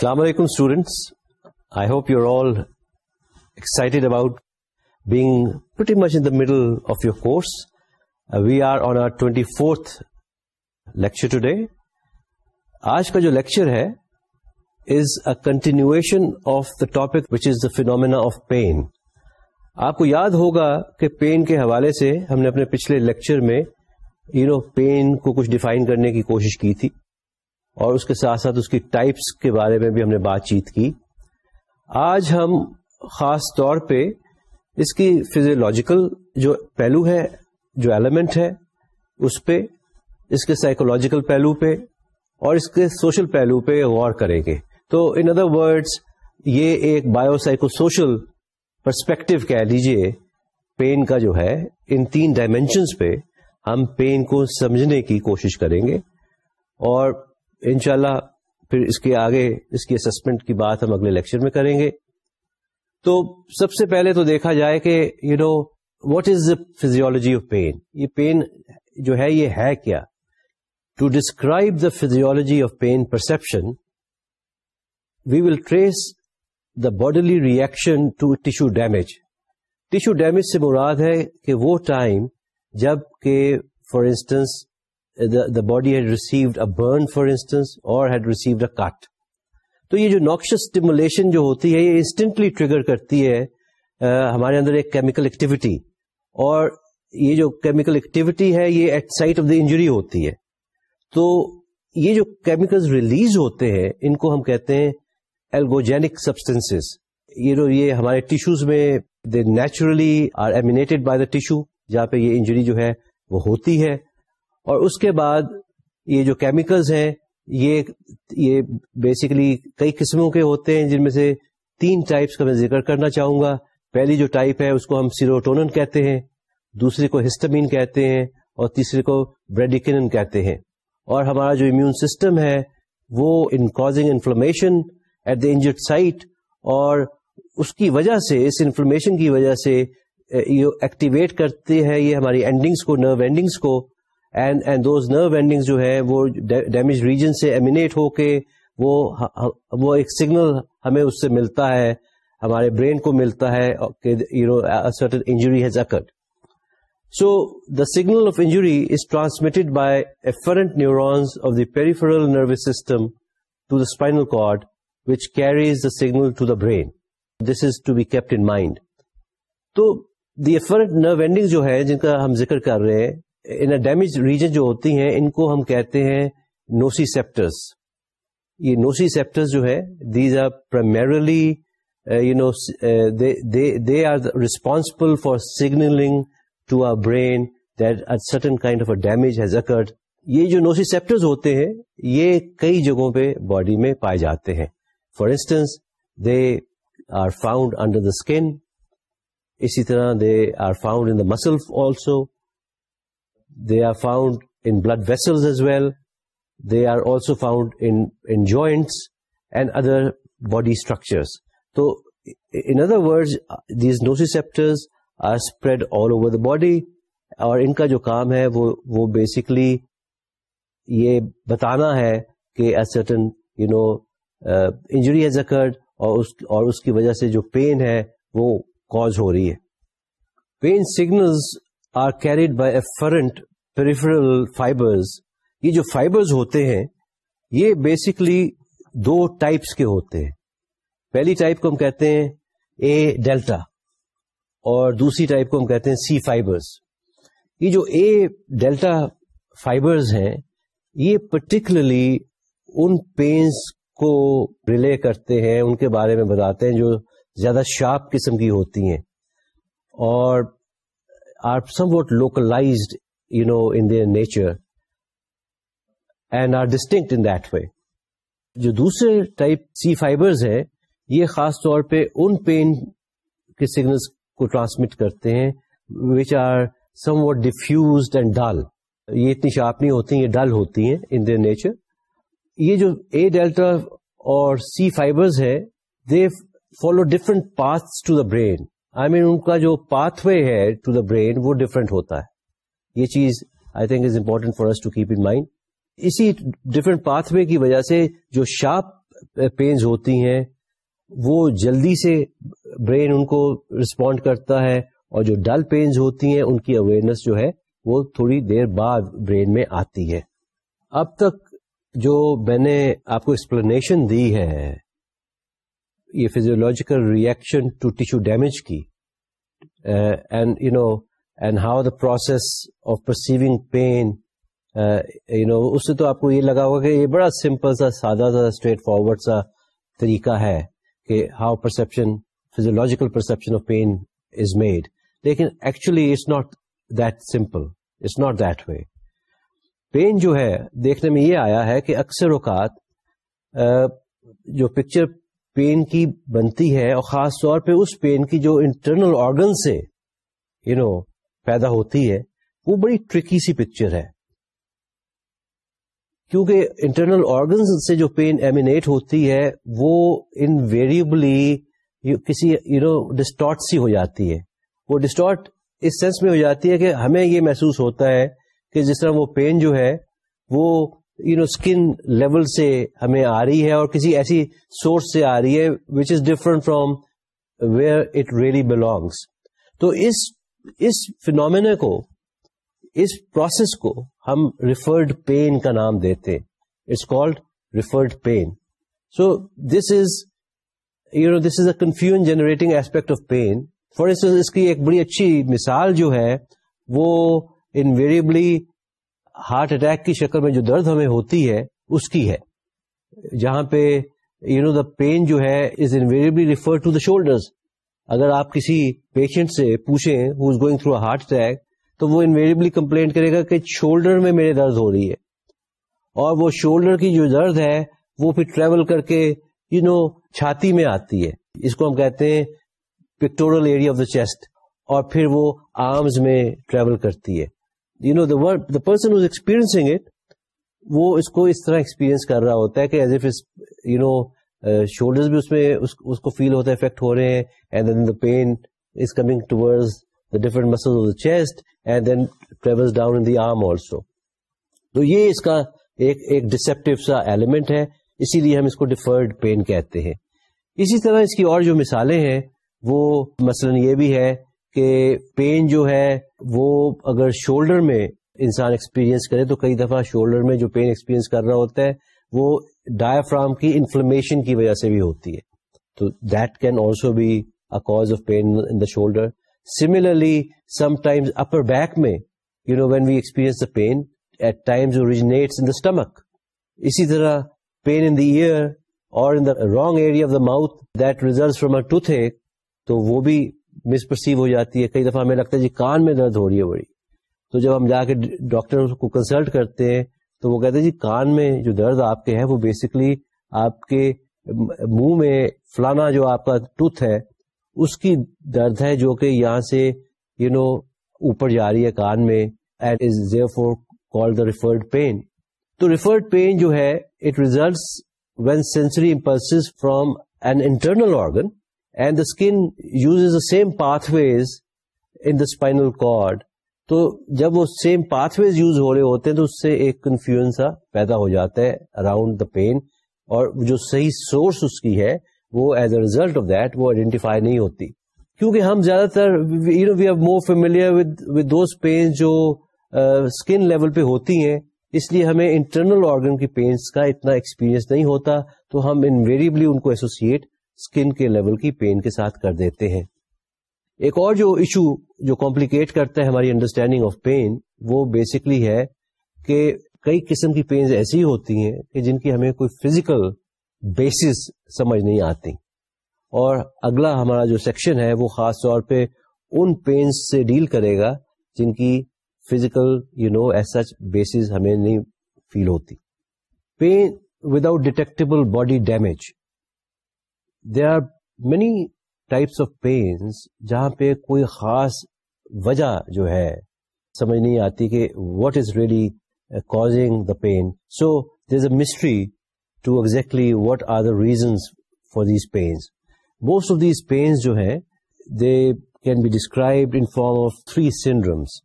Assalamu alaikum students. I hope you're all excited about being pretty much in the middle of your course. Uh, we are on our 24th lecture today. آج کا جو lecture ہے is a continuation of the topic which is the phenomena of pain آپ کو یاد ہوگا کہ pain کے حوالے سے ہم نے اپنے پچھلے لیکچر میں یو نو پین کو کچھ ڈیفائن کرنے کی کوشش کی تھی اور اس کے ساتھ ساتھ اس کی ٹائپس کے بارے میں بھی ہم نے بات چیت کی۔ آج ہم خاص طور پہ اس کی فزیولوجیکل جو پہلو ہے، جو ایلیمنٹ ہے، اس پہ، اس کے سائیکولوجیکل پہلو پہ اور اس کے سوشل پہلو پہ غور کریں گے۔ تو ان ادر ورڈس یہ ایک بایو سائیکو سوشل پرسپیکٹو کہہ لیجیے پین کا جو ہے، ان تین ڈائمینشنس پہ ہم پین کو سمجھنے کی کوشش کریں گے۔ اور انشاءاللہ پھر اس کے آگے اس کی اسسمنٹ کی بات ہم اگلے لیکچر میں کریں گے۔ تو سب سے پہلے تو دیکھا جائے کہ you know what is the physiology of pain یہ پین جو ہے، یہ ہے کیا؟ To describe the physiology of pain perception we will trace the bodily reaction to tissue damage tissue damage سے مراد ہے کہ وہ ٹائم جبکہ for instance the body had received a burn for instance اور ہیڈ ریسیوڈ اے کٹ تو یہ جو نوکشس اسٹیمولیشن جو ہوتی ہے، یہ انسٹنٹلی ٹریگر کرتی ہے ہمارے اندر ایک کیمیکل ایکٹیویٹی اور یہ جو کیمیکل ایکٹیویٹی ہے، یہ at site of the injury ہوتی ہے. تو یہ جو کیمیکل ریلیز ہوتے ہیں، ان کو ہم کہتے ہیں ایلگوجینک سبسٹینس یہ جو، یہ ہمارے ٹیشوز میں they naturally are emanated by the tissue جہاں پہ یہ انجری جو ہے، وہ ہوتی ہے۔ اور اس کے بعد یہ جو کیمیکلز ہیں، یہ یہ بیسیکلی کئی قسموں کے ہوتے ہیں، جن میں سے تین ٹائپس کا میں ذکر کرنا چاہوں گا۔ پہلی جو ٹائپ ہے، اس کو ہم سیروٹونن کہتے ہیں دوسری کو ہسٹمین کہتے ہیں، اور تیسری کو بریڈیکن کہتے ہیں۔ اور ہمارا جو امیون سسٹم ہے، وہ in causing inflammation at the injured site اور اس کی وجہ سے، اس انفلمیشن کی وجہ سے، یہ ایکٹیویٹ کرتے ہیں، یہ ہماری اینڈنگس کو نرو اینڈنگس کو۔ And and those nerve endings جو ہے وہ ڈیمیج ریجن سے ایمینیٹ ہو کے وہ وہ ایک سگنل ہمیں اس سے ملتا ہے، ہمارے برین کو ملتا ہے کہ you know certain injury has occurred so the signal of injury is transmitted by afferent neurons of the peripheral nervous system to the spinal cord which carries the signal to the brain this is to be kept in mind تو the afferent nerve ending جو ہے جن کا ہم ذکر کر رہے ہیں ان ڈیمیج ریجن جو ہوتی ہیں، ان کو ہم کہتے ہیں نوسی سیپٹرس یہ نوسی سیپٹرس جو ہے these are primarily you know they are responsible for signalling to a brain that certain kind of a damage has occurred یہ جو نوسیسپٹرز ہوتے ہیں، یہ کئی جگہوں پہ باڈی میں پائے جاتے ہیں. For instance they are found under the skin اسی طرح they are found in the muscle also they are found in blood vessels as well they are also found in joints and other body structures تو in other word these nociceptors are spread all over the body اور ان کا جو کام ہے وہ وہ basically یہ بتانا ہے کہ certain you know injury has occurred اور اس اور اس کی وجہ سے جو پین ہے وہ کاز ہو رہی ہے۔ Pain signals are carried by afferent peripheral fibres یہ جو فائبرز ہوتے ہیں، یہ بیسکلی دو ٹائپس کے ہوتے ہیں. پہلی ٹائپ کو ہم کہتے ہیں اے ڈیلٹا اور دوسری ٹائپ کو ہم کہتے ہیں سی فائبرز یہ جو اے ڈیلٹا فائبرز ہیں، یہ پرٹیکولرلی ان پینس کو ریلے کرتے ہیں، ان کے بارے میں بتاتے ہیں جو زیادہ شارپ قسم کی ہوتی ہیں. اور are somewhat localised you know in their nature and are distinct in that way جو دوسرے ٹائپ سی فائبرز ہیں، یہ خاص طور پہ ان پین کے سگنلس کو ٹرانسمٹ کرتے ہیں which are somewhat diffused and dull یہ اتنی شارپ نہیں ہوتی، یہ ڈل ہوتی ہیں ان در نیچر یہ جو اے ڈیلٹا اور سی فائبرز ہے they follow different path to the brain I mean ان کا جو پاتھ وے ہے ٹو دا برین وہ ڈفرنٹ ہوتا ہے. یہ چیز I think is important for us to keep in mind اسی ڈفرنٹ پاتھ وے کی وجہ سے جو شارپ پینز uh, ہوتی ہیں، وہ جلدی سے برین ان کو رسپونڈ کرتا ہے اور جو ڈل پینز ہوتی ہیں، ان کی اویئرنیس جو ہے، وہ تھوڑی دیر بعد برین میں آتی ہے۔ اب تک جو میں نے آپ کو ایکسپلینیشن دی ہے یہ physiological reaction to tissue damage کی and you know and how the process of perceiving pain you know اس سے تو آپ کو یہ لگا ہوگا کہ یہ بڑا سمپل سا، سادہ سا اسٹریٹ فارورڈ سا طریقہ ہے کہ how perception physiological perception of pain is made لیکن actually it's not that simple it's not that way pain جو ہے، دیکھنے میں یہ آیا ہے کہ اکثر اوقات uh, جو پکچر پین کی بنتی ہے اور خاص طور پہ اس پین کی جو انٹرنل آرگن سے یو نو پیدا ہوتی ہے، وہ بڑی ٹرکی سی پکچر ہے۔ کیونکہ انٹرنل آرگن سے جو پین ایمینیٹ ہوتی ہے، وہ انویریبلی کسی یو نو ڈسٹارٹ سی ہو جاتی ہے۔ وہ ڈسٹارٹ اس سینس میں ہو جاتی ہے کہ ہمیں یہ محسوس ہوتا ہے کہ جس طرح وہ پین جو ہے، وہ یو نو اسکن لیول سے ہمیں آ رہی ہے اور کسی ایسی سورس سے آ رہی ہے which is different from where it really belongs تو اس اس فینومینا کو، اس پروسیس کو ہم ریفرڈ پین کا نام دیتے it's called referred pain so this is you know this is a confuse generating aspect of pain for instance اس کی ایک بڑی اچھی مثال جو ہے وہ انویریبلی ہارٹ اٹیک کی شکل میں جو درد ہمیں ہوتی ہے، اس کی ہے۔ جہاں پہ یو نو دا پین جو ہے is invariably refer to the shoulders اگر آپ کسی پیشنٹ سے پوچھیں who is going through heart attack تو وہ انویریبلی کمپلینٹ کرے گا کہ شولڈر میں میرے درد ہو رہی ہے۔ اور وہ شولڈر کی جو درد ہے، وہ پھر ٹریول کر کے یو نو چھاتی میں آتی ہے۔ اس کو ہم کہتے ہیں pectoral area of the chest اور پھر وہ آرمز میں ٹریول کرتی ہے۔ You know the person is experiencing it وہ اس کو اس طرح ایکسپیرئنس کر رہا ہوتا ہے کہ as if you know shoulder بھی اس میں اس کو فیل ہوتا ہے افیکٹ ہو رہے ہیں and then the pain is coming towards the different muscle of the chest and then travel down in the arm also تو یہ اس کا ایک ایک ڈسپٹیو سا ایلیمنٹ ہے. اسی لیے ہم اس کو ڈیفرڈ پین کہتے ہیں. اسی طرح اس کی اور جو مثالیں ہیں وہ مثلاً یہ بھی ہے کہ پین جو ہے وہ اگر شولڈر میں انسان ایکسپیرینس کرے تو کئی دفعہ شولڈر میں جو پین ایکسپیرینس کر رہا ہوتا ہے وہ ڈایافرام کی انفلمیشن کی وجہ سے بھی ہوتی ہے۔ تو that can also be a cause of pain in the shoulder similarly sometimes upper back میں you know when we experience the pain at times originates in the stomach اسی طرح پین ان دا ایئر اور in the wrong area of the mouth that result from a toothache تو وہ بھی مس perceive ہو جاتی ہے، کئی دفعہ ہمیں لگتا ہے جی کان میں درد ہو رہی ہے بڑی۔ تو جب ہم جا کے ڈاکٹر کو کنسلٹ کرتے ہیں، تو وہ کہتے ہیں جی کان میں جو درد آپ کے ہے وہ بیسکلی آپ کے منہ میں فلانا جو آپ کا ٹوتھ ہے، اس کی درد ہے جو کہ یہاں سے یو نو اوپر جا رہی ہے کان میں and is therefore called the referred pain تو ریفرڈ پین جو ہے it results when sensory impulse from an internal organ and the skin use the same pathways in the spinal cord تو جب وہ سیم پاتھ ویز یوز ہو رہے ہوتے ہیں تو اس سے ایک کنفیوژن سا پیدا ہو جاتا ہے اراؤنڈ دا پین اور جو صحیح سورس اس کی ہے وہ as a result of that وہ آئیڈینٹیفائی نہیں ہوتی. کیونکہ ہم زیادہ تر you know we are more familiar with those pain جو uh, اسکن لیول پہ ہوتی ہیں. اس لیے ہمیں انٹرنل آرگن کی پینس کا اتنا ایکسپیرئنس نہیں ہوتا. تو ہم انویریبلی ان کو ایسوسیٹ اسکن کے لیول کی پین کے ساتھ کر دیتے ہیں۔ ایک اور جو ایشو جو کمپلیکیٹ کرتا ہے ہماری انڈرسٹینڈنگ آف پین وہ بیسکلی ہے کہ کئی قسم کی پینز ایسی ہوتی ہیں کہ جن کی ہمیں کوئی فزیکل بیسس سمجھ نہیں آتی۔ اور اگلا ہمارا جو سیکشن ہے، وہ خاص طور پہ ان پینز سے ڈیل کرے گا جن کی physical you know as such basis ہمیں نہیں فیل ہوتی۔ Pain without detectable body damage there are many types of pains جہاں پہ کوئی خاص وجہ جو ہے سمجھ نہیں آتی کہ what is really causing the pain so there is a mystery to exactly what are the reasons for these pains most of these pains جو ہے they can be describe in form of three syndromes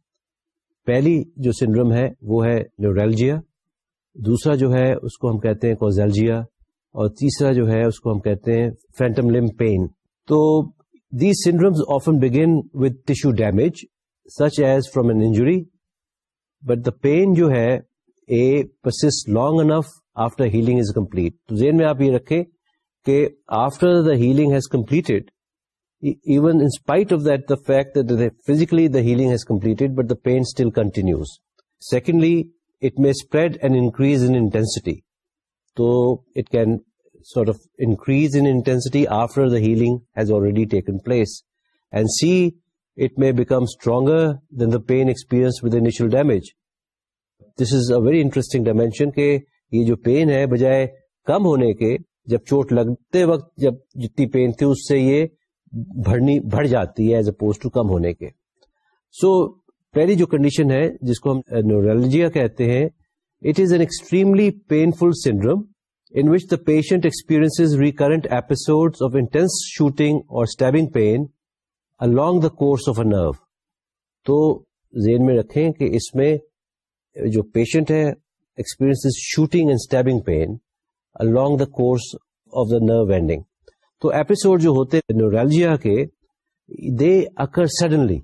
پہلی جو syndrome ہے، وہ ہے نیورلجیا دوسرا جو ہے، اس کو ہم کہتے ہیں کوزیلجیا اور تیسرا جو ہے، اس کو ہم کہتے ہیں فینٹم لم پین تو these syndromes often begin with tissue damage such as from an injury but the pain جو ہے a persist long enough after healing is complete تو زین میں آپ یہ رکھیں کہ after the healing has completed even in spite of that the fact physically the healing has completed but the pain still continues secondly it may spread and increase intensity so it can sort of increase intensity after the healing has already taken place and see it may become stronger than the pain experience with initial damage this is a very interesting dimension کہ یہ جو pain ہے بجائے کم ہونے کے جب چوٹ لگتے وقت جب جتنی پین تھی اس سے یہ بڑھنی بڑھ جاتی ہے ایز اپوز ٹو کم ہونے کے سو so, پہلی جو کنڈیشن ہے جس کو ہم نورولوجیا کہتے ہیں it is an extremely painful syndrome in which the patient experience recurrent episode of intense shooting اور stabbing pain along the course of a nerve تو ذہن میں رکھیں کہ اس میں جو پیشنٹ ہے experience shooting and stabbing pain along the course of the nerve ending تو ایپیسوڈ جو ہوتے نورالجیا کے دے اکر suddenly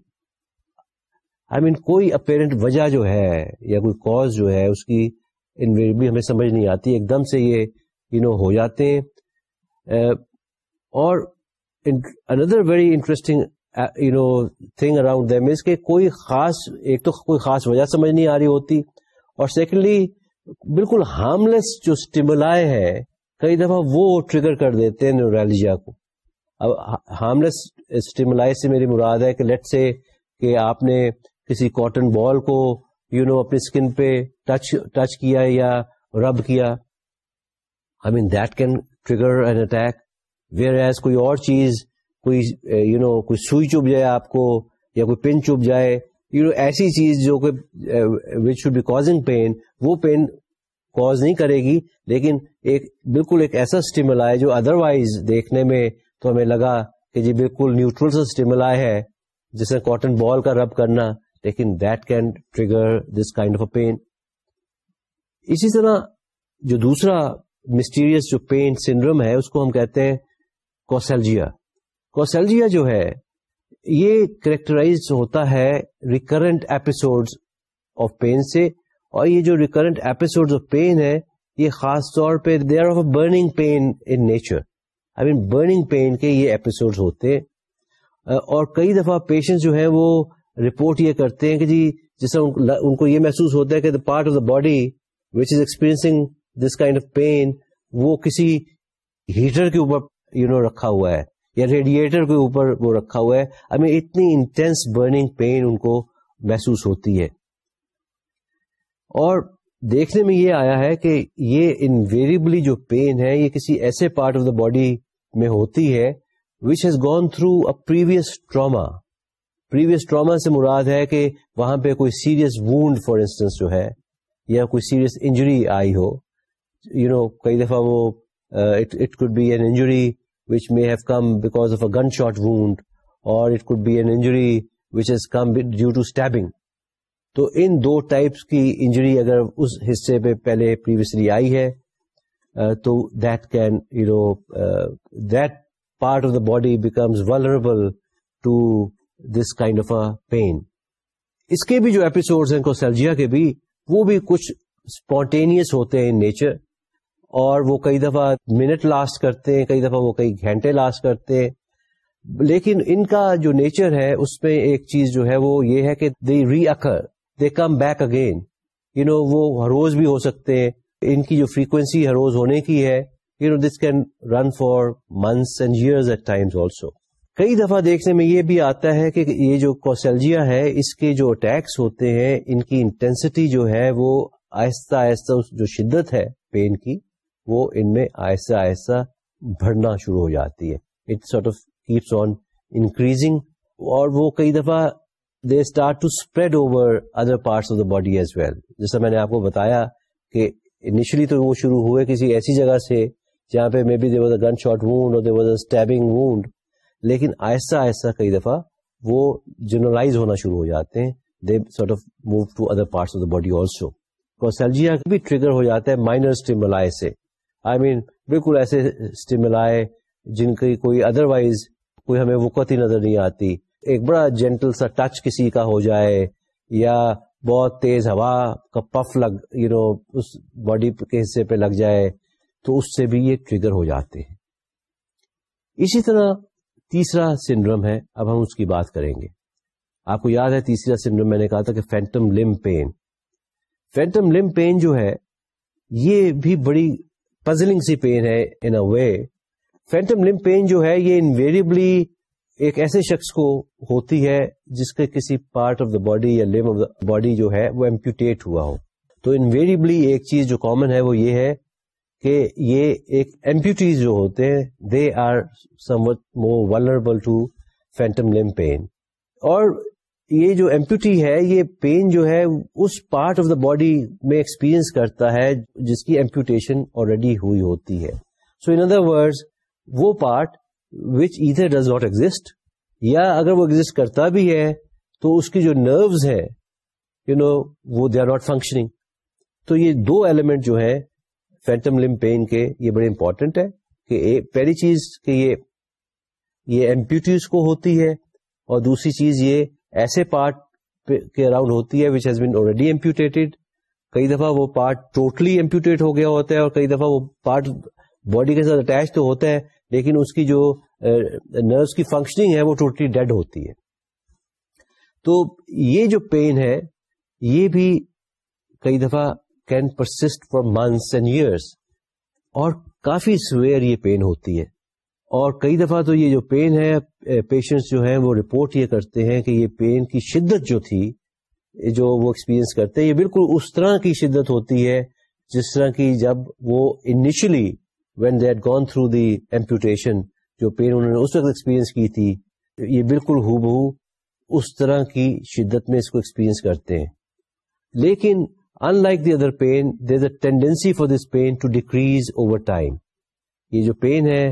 I I mean mean, کوئی اپیرنٹ وجہ جو ہے یا کوئی کاز جو ہے اس کی انویریبلی ہمیں سمجھ نہیں آتی ایک دم سے یہ یو you نو know, ہو جاتے ہیں۔ Uh, اور اندر very interesting you know thing around them is کہ کوئی خاص ایک تو کوئی خاص وجہ سمجھ نہیں آ رہی ہوتی۔ اور سیکنڈلی بالکل ہارملیس جو اسٹیملائے ہے کئی دفعہ وہ ٹریگر کر دیتے ہیں نیورالجیا کو۔ اب ہارملیس اسٹیملائے سے میری مراد ہے کہ لیٹ سے کہ آپ نے کسی کاٹن بال کو یو نو اپنی اسکن پہ ٹچ ٹچ کیا یا رب کیا I mean that can trigger an attack whereas کوئی اور چیز، کوئی یو نو کوئی سوئی چپ جائے آپ کو یا کوئی پین چپ جائے یو نو ایسی چیز جو کہ which should be causing pain وہ پین کاز نہیں کرے گی، لیکن ایک، بالکل ایک ایسا اسٹیمل آئے جو ادر وائز دیکھنے میں تو ہمیں لگا کہ جی بالکل نیوٹرل سا اسٹیمل آئے ہے جسے کاٹن بال کا رب کرنا لیکن that can trigger this kind of a pain اسی طرح جو دوسرا مسٹیریس جو پین سنڈروم ہے، اس کو ہم کہتے ہیں کوسلجیا کوسلجیا جو ہے، یہ کریکٹرائز ہوتا ہے ریکرنٹ ایپیسوڈ آف پین سے، اور یہ جو ریکرنٹ ایپیسوڈ آف پین ہے، یہ خاص طور پہ they are of burning pain in nature I mean burning pain کے یہ ایپیسوڈ ہوتے ہیں اور کئی دفعہ پیشنٹ جو ہے وہ رپورٹ یہ کرتے ہیں کہ جی جس ان کو یہ محسوس ہوتا ہے کہ the part of the body which is experiencing this kind of pain وہ کسی ہیٹر کے اوپر یو نو رکھا ہوا ہے، یا ریڈیٹر کے اوپر وہ رکھا ہوا ہے۔ ہمیں اتنی انٹینس برننگ پین ان کو محسوس ہوتی ہے۔ اور دیکھنے میں یہ آیا ہے کہ یہ انویریبلی جو پین ہے، یہ کسی ایسے پارٹ آف دا باڈی میں ہوتی ہے which has gone through a previous trauma previous trauma سے مراد ہے کہ وہاں پہ کوئی سیریس وونڈ فار انسٹنس جو ہے یا کوئی سیریس انجری آئی ہو یو نو کئی دفعہ وہ it could be an injury which may have come because of a gunshot wound, or it could be an injury which has come due to stabbing. تو ان دو ٹائپس کی injury اگر اس حصے پہ پہلے پریویسلی آئی ہے uh, تو that can you know that part of the body becomes vulnerable to this kind of a pain اس کے بھی جو ایپیسوڈ ہیں کوسلجیا کے بھی، وہ بھی کچھ اسپونٹینئس ہوتے ہیں ان نیچر اور وہ کئی دفعہ منٹ لاسٹ کرتے ہیں، کئی دفعہ وہ کئی گھنٹے لاسٹ کرتے ہیں. لیکن ان کا جو نیچر ہے، اس میں ایک چیز جو ہے وہ یہ ہے کہ they reoccur they come back again you know وہ ہر روز بھی ہو سکتے ہیں. ان کی جو فریکوینسی ہر روز ہونے کی ہے you know this can run for months and years at times also کئی دفعہ دیکھنے میں یہ بھی آتا ہے کہ یہ جو کوسلجیا ہے، اس کے جو اٹیکس ہوتے ہیں، ان کی انٹینسٹی جو ہے، وہ آہستہ آہستہ جو شدت ہے پین کی، وہ ان میں آہستہ آہستہ بڑھنا شروع ہو جاتی ہے۔ It sort of keeps on increasing اور وہ کئی دفعہ they start to spread over other parts of the body as well جیسا میں نے آپ کو بتایا کہ انیشلی تو وہ شروع ہوئے کسی ایسی جگہ سے جہاں پہ maybe there was a gun shot wound اور there was a stabbing wound لیکن آہستہ آہستہ کئی دفعہ وہ جنرلائز ہونا شروع ہو جاتے ہیں۔ They sort of move to other parts of the body also causalgia بھی ٹریگر ہو جاتا ہے مائنر اسٹیملائے سے۔ آئی مین بالکل ایسے اسٹیمل جن کی کوئی ادر وائز کوئی ہمیں وقت ہی نظر نہیں آتی۔ ایک بڑا جینٹل سا ٹچ کسی کا ہو جائے یا بہت تیز ہوا کا پف لگ یو نو اس باڈی کے حصے پہ لگ جائے تو اس سے بھی یہ ٹریگر ہو جاتے ہیں۔ اسی طرح تیسرا سنڈرم ہے، اب ہم اس کی بات کریں گے۔ آپ کو یاد ہے، تیسرا سنڈرم میں نے کہا تھا کہ phantom limb pain phantom limb pain جو ہے، یہ بھی بڑی پزلنگ سی پین ہے ان a way phantom limb pain جو ہے، یہ انویریبلی ایک ایسے شخص کو ہوتی ہے جس کے کسی پارٹ آف دا باڈی یا لم آف دا باڈی جو ہے، وہ ایمپیوٹیٹ ہوا ہو۔ تو انویریبلی ایک چیز جو کامن ہے، وہ یہ ہے کہ یہ ایک ایمپیوٹیز جو ہوتے ہیں they are somewhat more vulnerable to phantom limb pain اور یہ جو ایمپیوٹی ہے، یہ پین جو ہے، اس پارٹ آف دا باڈی میں ایکسپیرئنس کرتا ہے جس کی ایمپیوٹیشن آلریڈی ہوئی ہوتی ہے. سو ان ادر ورڈ وہ پارٹ وچ ادھر ڈز ناٹ ایگزٹ یا اگر وہ ایگزٹ کرتا بھی ہے، تو اس کی جو نروز ہے یو نو وہ دے آر ناٹ فنکشننگ تو یہ دو ایلیمنٹ جو ہے فینٹم لم پین کے یہ بڑے امپورٹنٹ ہے کہ پہلی چیز کہ یہ یہ ایمپیوٹیز کو ہوتی ہے اور دوسری چیز یہ ایسے پارٹ کے اراؤنڈ ہوتی ہے which has been already amputated کئی دفعہ وہ پارٹ ٹوٹلی ایمپیوٹیٹ ہو گیا ہوتا ہے اور کئی دفعہ وہ پارٹ باڈی کے ساتھ اٹیچ تو ہوتا ہے لیکن اس کی جو نروس کی فنکشننگ ہے وہ ٹوٹلی ڈیڈ ہوتی ہے. تو یہ جو پین ہے یہ بھی کئی دفعہ can persist for months and years اور کافی سویئر یہ پین ہوتی ہے۔ اور کئی دفعہ تو یہ جو پین ہے پیشنٹس جو ہیں، وہ رپورٹ یہ کرتے ہیں کہ یہ پین کی شدت جو تھی جو وہ ایکسپیرئنس کرتے ہیں، یہ بالکل اس طرح کی شدت ہوتی ہے جس طرح کی جب وہ initially when that gone through the amputation جو پین انہوں نے اس وقت ایکسپیرئنس کی تھی، یہ بالکل ہو بہو اس طرح کی شدت میں اس کو ایکسپیرئنس کرتے ہیں۔ لیکن in like the other pain there a tendency for this pain to decrease over time یہ جو پین ہے،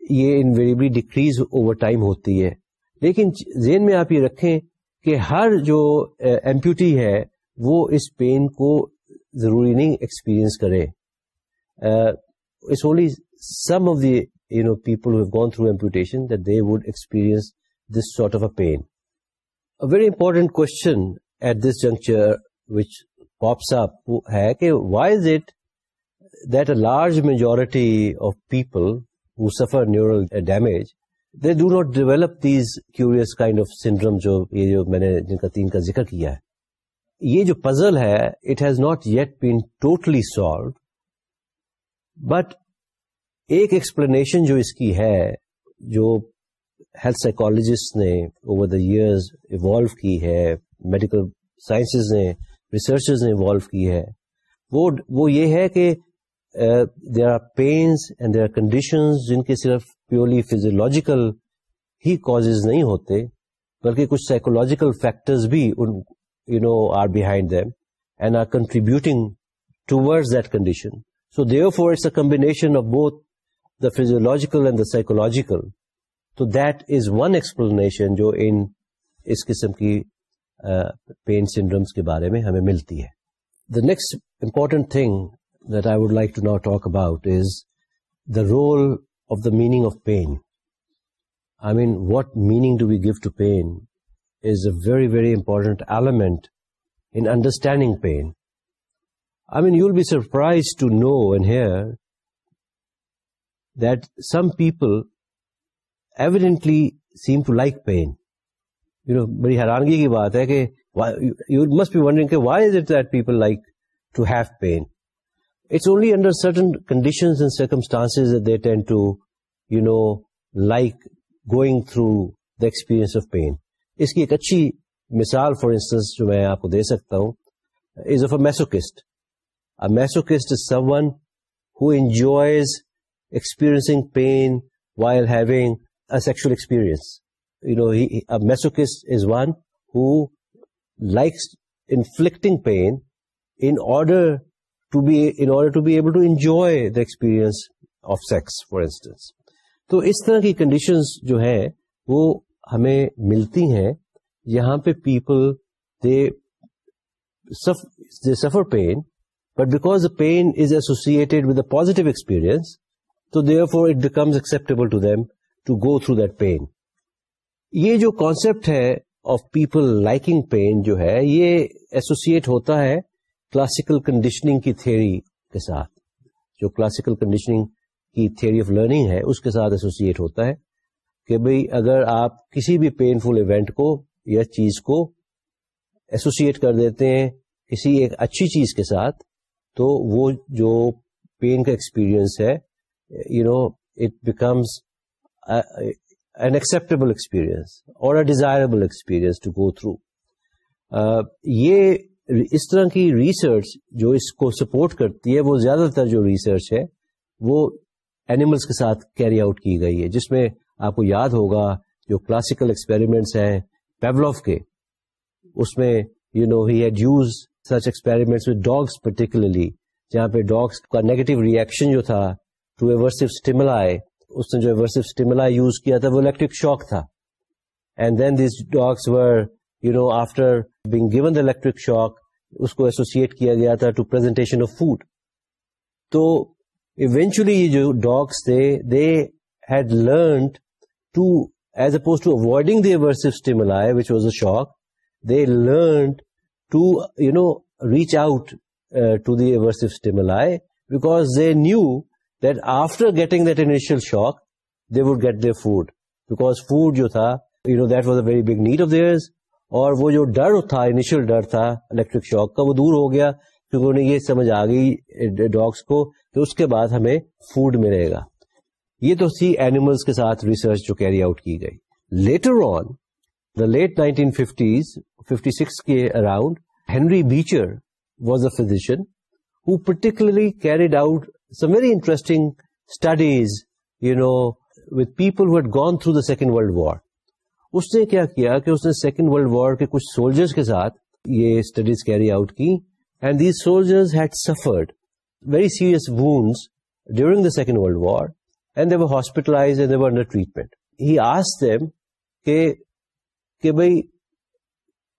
یہ انویریبلی ڈیکریز اوور ٹائم ہوتی ہے. لیکن ذہن میں آپ یہ رکھیں کہ ہر جو ایمپیوٹی ہے، وہ اس پین کو ضروری نہیں ایکسپیرئنس کرے. Only some of the you know people gone through amputation they would experience this sort of a pain very important question at this juncture which pops up ہے کہ why is it that a large majority of people who suffer neural damage, they do not develop these curious kind of syndrome جو یہ جو میں نے جن کا تین کا ذکر کیا ہے یہ جو پزل ہے it has not yet been totally solve but ایک ایکسپلینیشن جو اس کی ہے جو ہیلتھ سائیکولوجسٹ نے اوور دا ایئرز ایوالو کی ہے میڈیکل سائنسز نے ریسرچز نے ایوالو کی ہے. وہ یہ ہے کہ there are pains and there are condition جن کے صرف پیورلی فیزولوجیکل ہی کاز نہیں ہوتے، بلکہ کچھ سائیکولوجیکل فیکٹرز بھی you know are behind them and are contributing towards that condition so therefore it's a combination of both the physiological and the psychological تو that is one explanation جو ان اس قسم کی پین سنڈمس کے بارے میں ہمیں ملتی ہے۔ The next important thing that I would like to نا talk about is the role of the meaning of pain I mean what meaning do be gift pain is a very very important element in understanding pain I mean you will be surprise to know and hear that some people evidently seem to like pain you know بڑی حیرانگی کی بات ہے کہ you must be wondering why is it that people like to have pain it's only under certain conditions and circumstances they tend to you know like going through the experience of pain اس کی ایک اچھی مثال for instance جو میں آپ کو دے سکتا ہوں is of a masochist a masochist is someone who enjoys experiencing pain while having a sexual experience you know masochist is one who likes inflicting pain in order to be in order to be able to enjoy the experience of sex for instance تو اس طرح کی conditions جو ہیں، وہ ہمیں ملتی ہیں. یہاں پہ people they they suffer pain but because the pain is associated with a positive experience تو therefore it becomes acceptable to them to go through that pain یہ جو کانسیپٹ ہے آف پیپل لائکنگ پین جو ہے، یہ associate ہوتا ہے classical conditioning کی تھیوری کے ساتھ. جو کلاسیکل کنڈیشننگ کی تھیوری آف لرننگ ہے، اس کے ساتھ ایسوسیٹ ہوتا ہے کہ بھئی اگر آپ کسی بھی پینفل ایونٹ کو یا چیز کو ایسوسیٹ کر دیتے ہیں کسی ایک اچھی چیز کے ساتھ، تو وہ جو پین کا ایکسپیرئنس ہے you know it becomes an acceptable experience اور desirable experience to go through یہ اس طرح کی ریسرچ جو اس کو سپورٹ کرتی ہے، وہ زیادہ تر جو ریسرچ ہے، وہ اینیملس کے ساتھ کیری آؤٹ کی گئی ہے۔ جس میں آپ کو یاد ہوگا جو کلاسیکل ایکسپیریمنٹس ہیں پیولوف کے، اس میں you know he had use such experiments with dogs particularly جہاں پہ ڈاگس کا نیگیٹو ریئیکشن جو تھا ٹو ایورسو اسٹیمل آئے اس نے جو ایورسو اسٹیملا یوز کیا تھا، وہ الیکٹرک شاک تھا۔ And then these dogs were you know after being given the electric shock اس کو ایسوسیٹ کیا گیا تھا ٹو پرزنٹیشن آف فوڈ تو ایونچولی یہ جو ڈاگس تھے they had learned to as opposed to avoiding the aversive stimuli which was a shock they learned to you know reach out to the aversive stimuli because they knew that after getting that initial shock, they would get their food. Because food jo tha, you know, that was a very big need of theirs. اور وہ جو ڈر تھا initial ڈر تھا electric shock کا وہ دور ہو گیا کیونکہ انہیں یہ سمجھ آ گئی ڈاگس کو کہ اس کے بعد ہمیں فوڈ ملے گا یہ تو تھی اینیملس کے ساتھ ریسرچ جو کیری آؤٹ کی گئی later on the late nineteen fifties fifty six کے around Henry Beecher was a physician who particularly carried out some very interesting studies, you know, with people who had gone through the Second World War. اس نے کیا کیا کہ اس نے second World وار کے کچھ سولجرز کے ساتھ یہ اسٹڈیز کیری آؤٹ کی and these soldiers had suffered very serious wounds during the Second World War and they hospitalize and under treatment he ask them کہ بھائی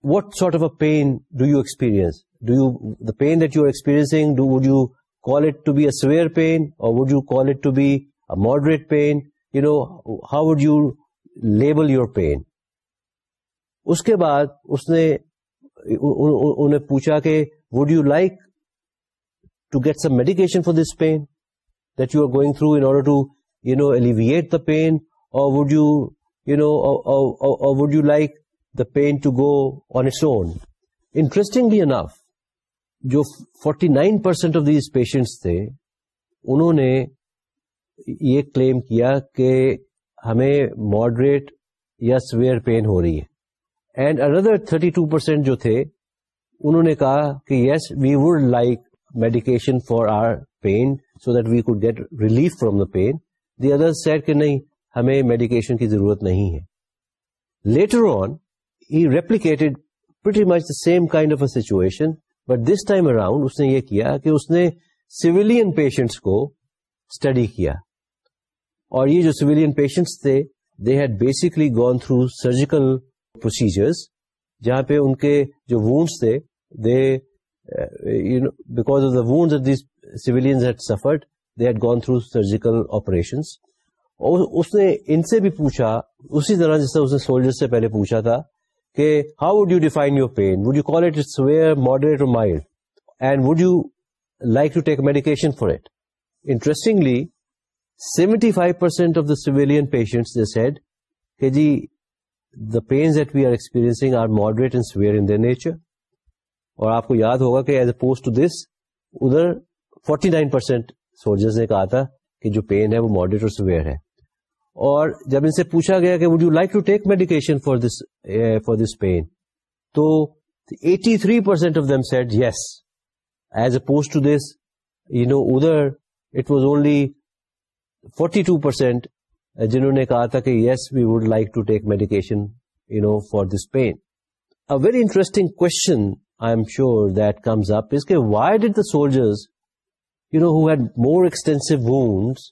what sort of a pain do you experience do you the pain that you are experiencing would you call it to be a severe pain, or would you call it to be a moderate pain? You know, how would you label your pain? اس کے بعد اس نے انہیں پوچھا کہ would you like to get some medication for this pain that you are going through in order to you know alleviate the pain اور would you you know would you like the pain to go on its own interestingly enough جو 49% nine percent of these patients تھے، انہوں نے یہ claim کیا کہ ہمیں moderate یا سویئر پین ہو رہی ہے۔ And another thirty two percent جو تھے، انہوں نے کہا کہ yes we would like medication for our pain so that we could get relief from the pain the other set کہ نہیں، ہمیں میڈیکیشن کی ضرورت نہیں ہے۔ Later on he replicated pretty much the same kind of a situation but this time around اس نے یہ کیا کہ اس نے سویلین پیشنٹس کو اسٹڈی کیا۔ اور یہ جو سویلین پیشنٹس تھے they had basically gone through surgical procedures جہاں پہ ان کے جو وونڈس تھے they because of the wound these civilians had suffered they had gone through surgical operation اور اس نے ان سے بھی پوچھا، اسی طرح جس طرح اس نے سولجر سے پہلے پوچھا تھا کہ how would you define your pain would you call it where moderate اور mild and would you like to take medication for it interestingly seventy five percent of the civilian patient said کہ جی the pains at we are experiencing are moderate and severe in nature اور آپ کو یاد ہوگا کہ as oppose to this ادھر forty nine percent soldiers نے کہا تھا کہ جو پین ہے وہ ماڈریٹ اور سویئر ہے۔ اور جب ان سے پوچھا گیا کہ would you like to take medication for this for this pain تو eighty three percent of them said yes as opposed to this you know ادھر it was only forty two percent جنہوں نے کہا تھا کہ yes we would like to take medication you know for this pain a very interesting question I am sure that comes up is کہ why did the soldiers you know had more extensive wounds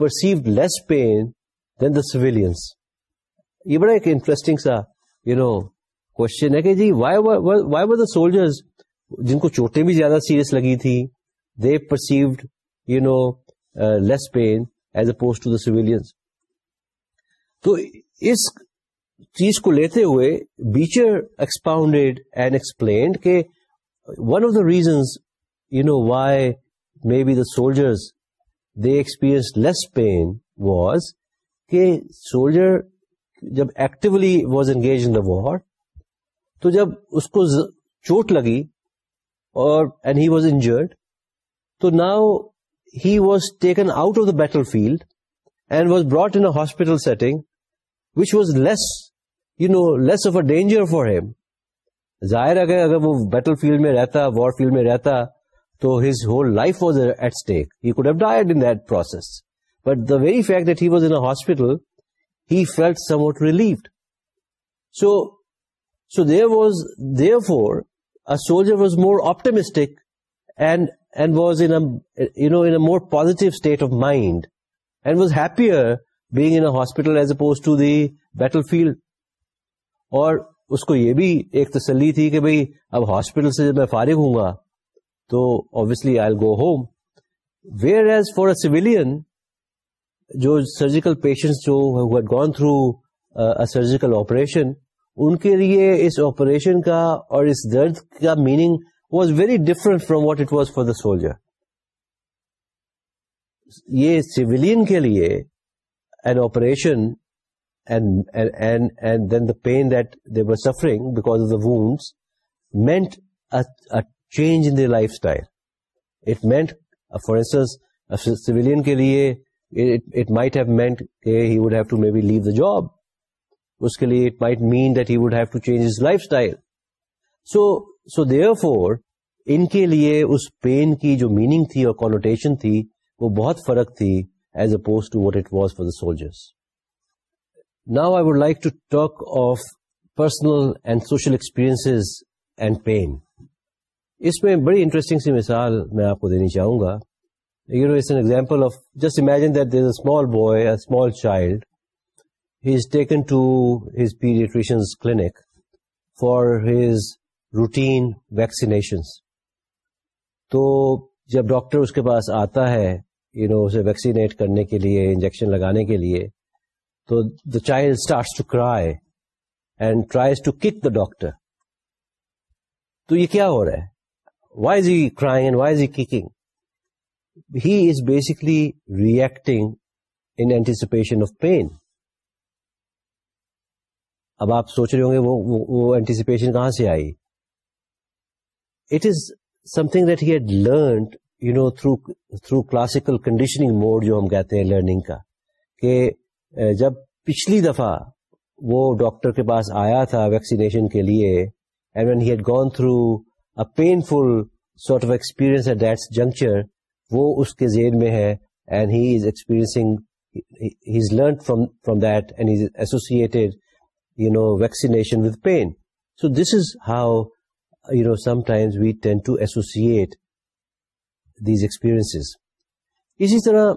perceived less pain than the civilians. یہ بڑا ایک interesting سا you know question ہے کہ جی why why were the soldiers جن کو چوٹیں بھی زیادہ سیریس لگی تھی they perceived you know less pain as opposed to the civilians تو اس چیز کو لیتے ہوئے بیچر ایکسپاؤنڈیڈ اینڈ ایکسپلینڈ کہ one of the reasons you know why maybe the soldiers they experience less pain was کہ سولجر جب actually was engage in the war تو جب اس کو چوٹ لگی اور اینڈ ہی واز انجرڈ تو now he was taken out of the battlefield and was brought in hospital setting which was less you know less of a danger for him ظاہر ہے کہ اگر وہ بیٹل فیلڈ میں رہتا war field میں رہتا تو his whole life was at stake he could have died in that process but the very fact that he was in hospital he felt somewhat relieved so so there was therefore a soldier was more optimistic and and was in you know in more positive state of mind and was happier being in hospital as opposed to the battlefield اور اس کو یہ بھی ایک تسلی تھی کہ بھائی اب ہاسپٹل سے جب میں فارغ ہوں گا تو obviously I go home whereas for a civilian جو سرجیکل پیشنٹ جو گون تھرو سرجیکل آپریشن ان کے لیے اس آپریشن کا اور اس درد کا meaning was very different from what it was for the soldier یہ سیویلین کے لیے an operation then the pain that they were suffering because of the wounds meant change in lifestyle it meant for instance civilian کے لیے it might have meant کہ he would have to maybe leave the job اس کے لیے it might mean that he would have to change his lifestyle so so therefore ان کے لیے اس pain کی جو میننگ تھی اور کونوٹیشن تھی وہ بہت فرق تھی as opposed to what it was for the soldiers now I would like to talk of personal and social experience and pain اس میں بڑی انٹرسٹنگ سی مثال میں آپ کو دینی چاہوں گا. You know it's an example of just imagine that there small boy small child he is taken to his paediatrician clinic for his routine vaccination تو جب ڈاکٹر اس کے پاس آتا ہے یو نو اسے ویکسینیٹ کرنے کے لیے انجیکشن لگانے کے لیے، تو the child starts to cry and tries to kick the doctor تو یہ کیا ہو رہا ہے؟ Why is he crying and why is he kicking? He is basically reacting in anticipation of pain. اب آپ سوچ رہے ہوں گے وہ اینٹیسپیشن کہاں سے آئی it is something that had learned you know through through classical conditioning mode جو ہم کہتے ہیں لرننگ کا، کہ جب پچھلی دفعہ وہ ڈاکٹر کے پاس آیا تھا ویکسینیشن کے لیے and when had gone through painful sort of experience at that juncture وہ اس کے زیر میں ہے and he is experiencing has learn from from that and is associated you know vaccination with pain so this is how you know sometimes we tend to associate these experience اسی طرح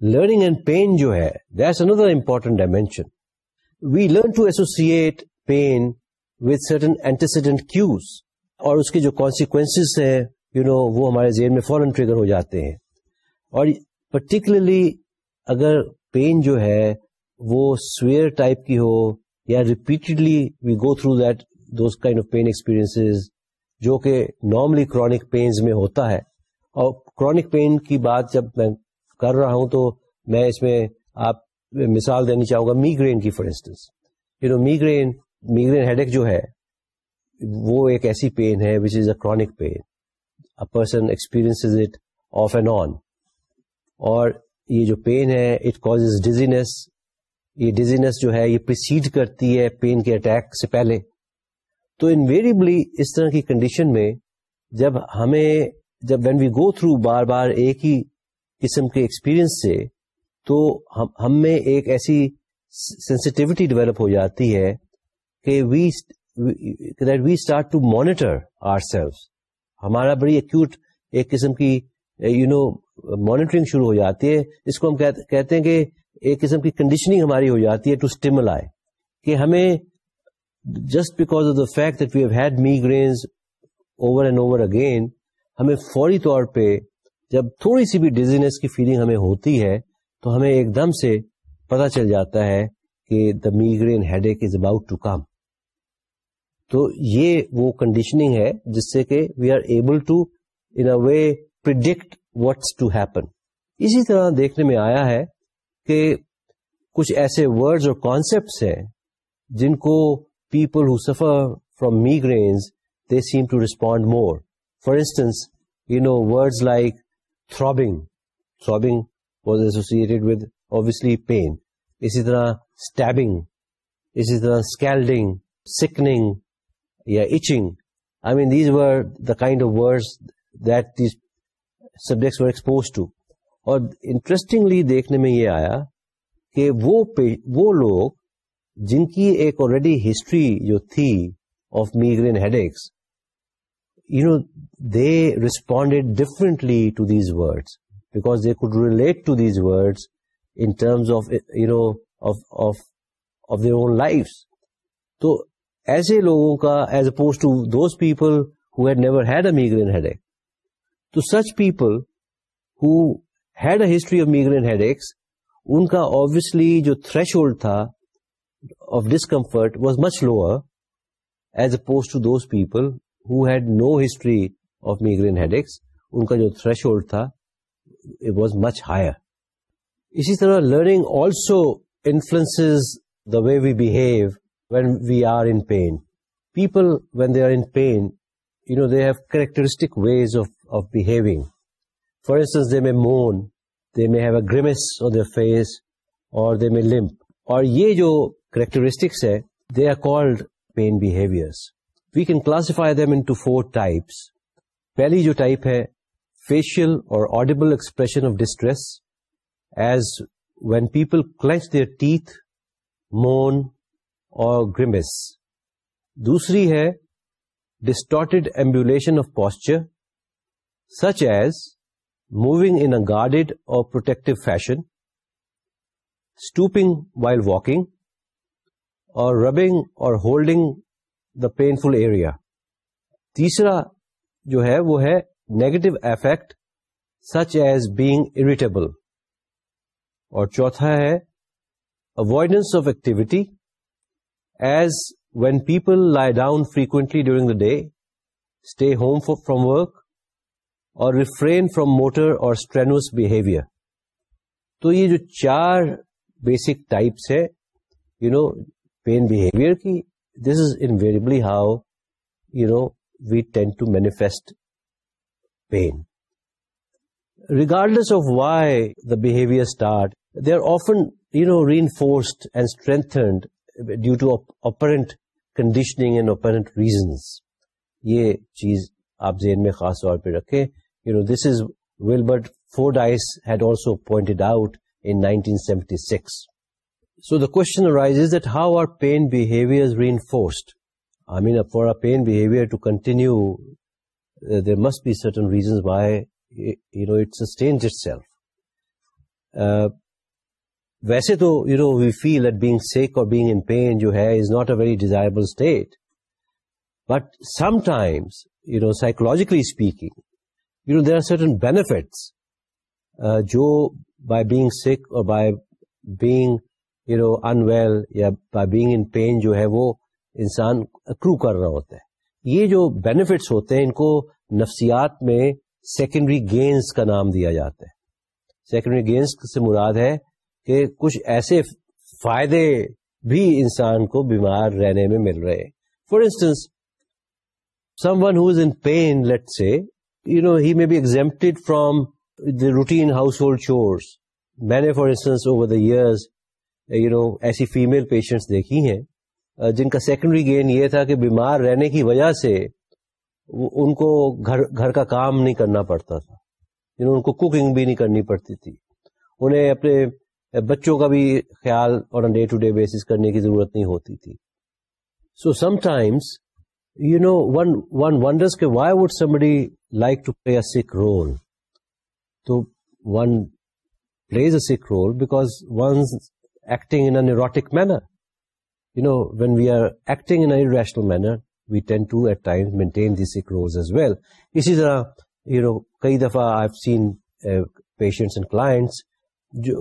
learning and pain جو ہے that's another important dimension we learn to associate pain with certain antecedent cues اور اس کے جو consequence ہیں you know وہ ہمارے ذہن میں فوراً ٹریگر ہو جاتے ہیں۔ اور پرٹیکولرلی اگر پین جو ہے وہ سویئر ٹائپ کی ہو یا repeatedly we go through that those kind of pain experience جو کہ نارملی کرونک پینز میں ہوتا ہے۔ اور کرونک پین کی بات جب میں کر رہا ہوں تو میں اس میں آپ مثال دینی چاہوں گا میگرین کی for instance you know migraine migraine head جو ہے وہ ایک ایسی پین ہے which is a chronic pain person experience it off and on اور یہ جو پین ہے اٹ کاز ڈیزینس یہ ڈیزینس جو ہے، یہ پرسیڈ کرتی ہے پین کے اٹیک سے پہلے. تو انویریبلی اس طرح کی کنڈیشن میں جب ہمیں، جب وین وی گو تھرو بار بار ایک ہی قسم کے ایکسپیرئنس سے تو ہم میں ایک ایسی سینسٹیوٹی ڈیولپ ہو جاتی ہے کہ we that we start to monitor our self ہمارا بڑی ایکوٹ ایک قسم کی یو نو مانیٹرنگ شروع ہو جاتی ہے۔ اس کو ہم کہتے ہیں کہ ایک قسم کی کنڈیشننگ ہماری ہو جاتی ہے ٹو اسٹیمل کہ ہمیں just because of the fact that we have had migraines over and over again ہمیں فوری طور پہ جب تھوڑی سی بھی ڈیزینس کی فیلنگ ہمیں ہوتی ہے تو ہمیں ایک دم سے پتا چل جاتا ہے کہ دا میگرین ہیڈ ایک از اباؤٹ ٹو کم تو یہ وہ کنڈیشننگ ہے جس سے کہ we are able to in a way predict what's to happen اسی طرح دیکھنے میں آیا ہے کہ کچھ ایسے ورڈز اور کانسپٹس ہیں جن کو people who suffer from migraines they seem to respond more for instance you know words like throbbing throbbing was associated with obviously pain اسی طرح اسٹیبنگ اسی طرح اسکیلڈنگ سکنگ یا aching I mean these were the kind of word that these subjects exposed to اور interestingly دیکھنے میں یہ آیا کہ وہ وہ لوگ جن کی ایک آلریڈی ہسٹری جو تھی of migraine headaches you know they responded differently to these words because they could relate to these words in terms of you know of their own life تو ایسے لوگوں کا as opposed to those people who had never had a migraine headache تو such people who had a history of migraine headaches ان کا obviously جو threshold تھا of discomfort was much lower as opposed to those people who had no history of migraine headaches ان کا جو threshold تھا was much higher اسی طرح learning also influence the way we behave when we are in pain people when they are in pain you know they have characteristic ways of behaving for instance they may moan they may have a grimace on their face اور they may limp اور یہ جو characteristics ہے they are called pain behaviour we can classify them in four types پہلی جو type ہے facial اور audible expression of distress as when people clench their teeth moan or grimace دوسری ہے distorted ambulation of posture such as moving in guarded اور protective fashion stooping while walking اور rubbing or holding the painful area تیسرا جو ہے وہ ہے negative effect such as being irritable اور چوتھا ہے avoidance of activity as when people lie down frequently during the day stay home from work اور ریفرین فرام موٹر اور اسٹرینوس بہیویئر تو یہ جو چار بیسک ٹائپس ہے یو نو پین بہیویئر کی this is invariably how you know we tend to manifest pain regardless of why the behaviour start they are often you know reinforced and strengthened due to operant conditioning and apparent reasons یہ چیز آپ خاص طور پہ رکھے you know this is well but Fordyce had also point out in seventy six so the question rise that how are pain reinforced I mean uh for uh pain behaviour to continue there must be certain reason by you know it sustains itself ویسے تو you know we feel at being sick اور being in pain جو ہے is not a very desirable state but sometimes you know psychologically speaking you know there are certain benefits جو by being sick اور by being you know well یا by being in pain جو ہے وہ انسان اکرو کر رہا ہوتا ہے. یہ جو بینیفٹس ہوتے ہیں ان کو نفسیات میں سیکنڈری گینز کا نام دیا جاتا ہے. سیکنڈری گینز سے مراد ہے کہ کچھ ایسے فائدے بھی انسان کو بیمار رہنے میں مل رہے for instance someone who's in pain let say you know he may be exempted from the routine household chores میں نے for instance over the years you know ایسی فیمل پیشنٹس دیکھی ہیں جن کا سیکنڈری گین یہ تھا کہ بیمار رہنے کی وجہ سے ان کو گھر گھر کا کام نہیں کرنا پڑتا تھا یو نو ان کو کوکنگ بھی نہیں کرنی پڑتی تھی انہیں اپنے بچوں کا بھی خیال اور ڈے ٹو ڈے بیسس کرنے کی ضرورت نہیں ہوتی تھی۔ So sometimes you know one one wonders کے why would somebody like to play a sick role تو one plays a sick role because one acting in neurotic manner you know when we are acting irrational manner we tend to at time maintain the sick roles as well اسی طرح you know کئی دفعہ I have seen patients and clients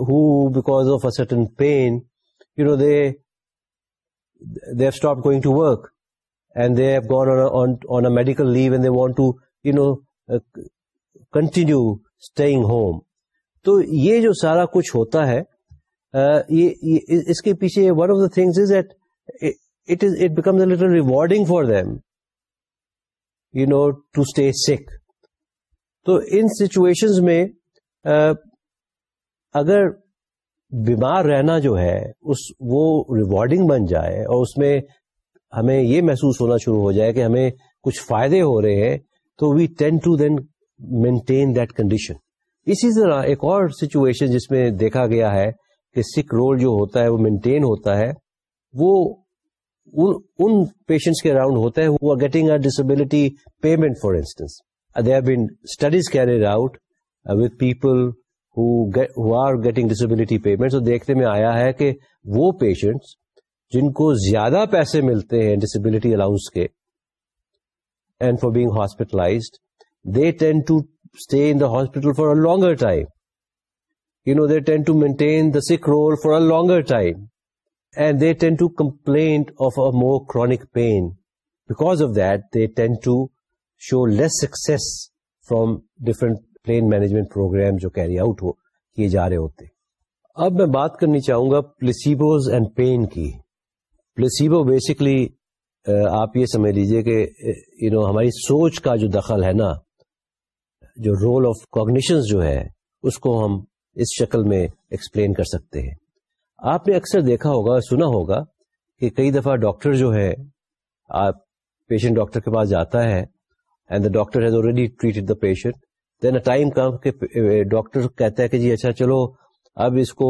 who because of a certain pain you know they they have stopped going to work and they have gone on a, on, on a medical leave and they want to you know uh, continue staying home. تو یہ جو سارا کچھ ہوتا ہے اس کے پیچھے one of the things is at it is it becomes a little rewarding for them you know to stay sick تو ان سچویشن میں اگر بیمار رہنا جو ہے، اس وہ ریوارڈنگ بن جائے اور اس میں ہمیں یہ محسوس ہونا شروع ہو جائے کہ ہمیں کچھ فائدے ہو رہے ہیں، تو we tend to then maintain that condition اسی طرح ایک اور سچویشن جس میں دیکھا گیا ہے کہ سکھ رول جو ہوتا ہے، وہ مینٹین ہوتا ہے، وہ ان پیشنٹس کے اراؤنڈ ہوتا ہے وہ getting a disability payment for instance they been studies carried out with people are getting disability payment تو دیکھنے میں آیا ہے کہ وہ پیشنٹس جن کو زیادہ پیسے ملتے ہیں ڈسبلٹی الاؤنس کے and for being hospitalised they tend to stay in the hospital for a longer time you know they tend to maintain the sick role for a longer time and they tend to complaint of a more chronic pain because of that they tend to show less success from different pain management programme جو carry out ہو کیے جا رہے ہوتے۔ اب میں بات کرنی چاہوں گا پلسیبوز اینڈ پین کی۔ پلسیبو بیسکلی آپ یہ سمجھ لیجیے کہ یو نو ہماری سوچ کا جو دخل ہے نا، جو رول آف کوگنیشن جو ہے، اس کو ہم اس شکل میں ایکسپلین کر سکتے ہیں۔ آپ نے اکثر دیکھا ہوگا، سنا ہوگا کہ کئی دفعہ ڈاکٹر جو ہے، آپ پیشنٹ ڈاکٹر کے پاس جاتا ہے and the doctor has already treated the patient then a time come کہ eh, eh, ڈاکٹر کہتا ہے کہ جی اچھا چلو، اب اس کو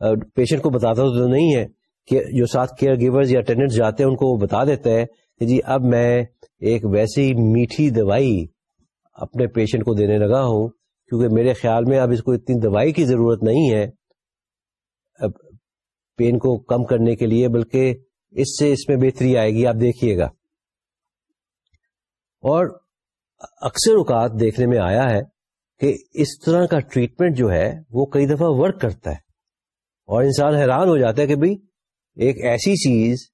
eh, پیشنٹ کو بتاتا تو نہیں ہے کہ جو ساتھ کیئر گیور یا اٹینڈنٹ جاتے ہیں ان کو وہ بتا دیتا ہے کہ جی اب میں ایک ویسی میٹھی دوائی اپنے پیشنٹ کو دینے لگا ہوں کیونکہ میرے خیال میں اب اس کو اتنی دوائی کی ضرورت نہیں ہے، اب پین کو کم کرنے کے لیے، بلکہ اس سے اس میں بہتری آئے گی، آپ دیکھیے گا۔ اور اکثر اوقات دیکھنے میں آیا ہے کہ اس طرح کا ٹریٹمنٹ جو ہے وہ کئی دفعہ ورک کرتا ہے اور انسان حیران ہو جاتا ہے کہ بھائی ایک ایسی چیز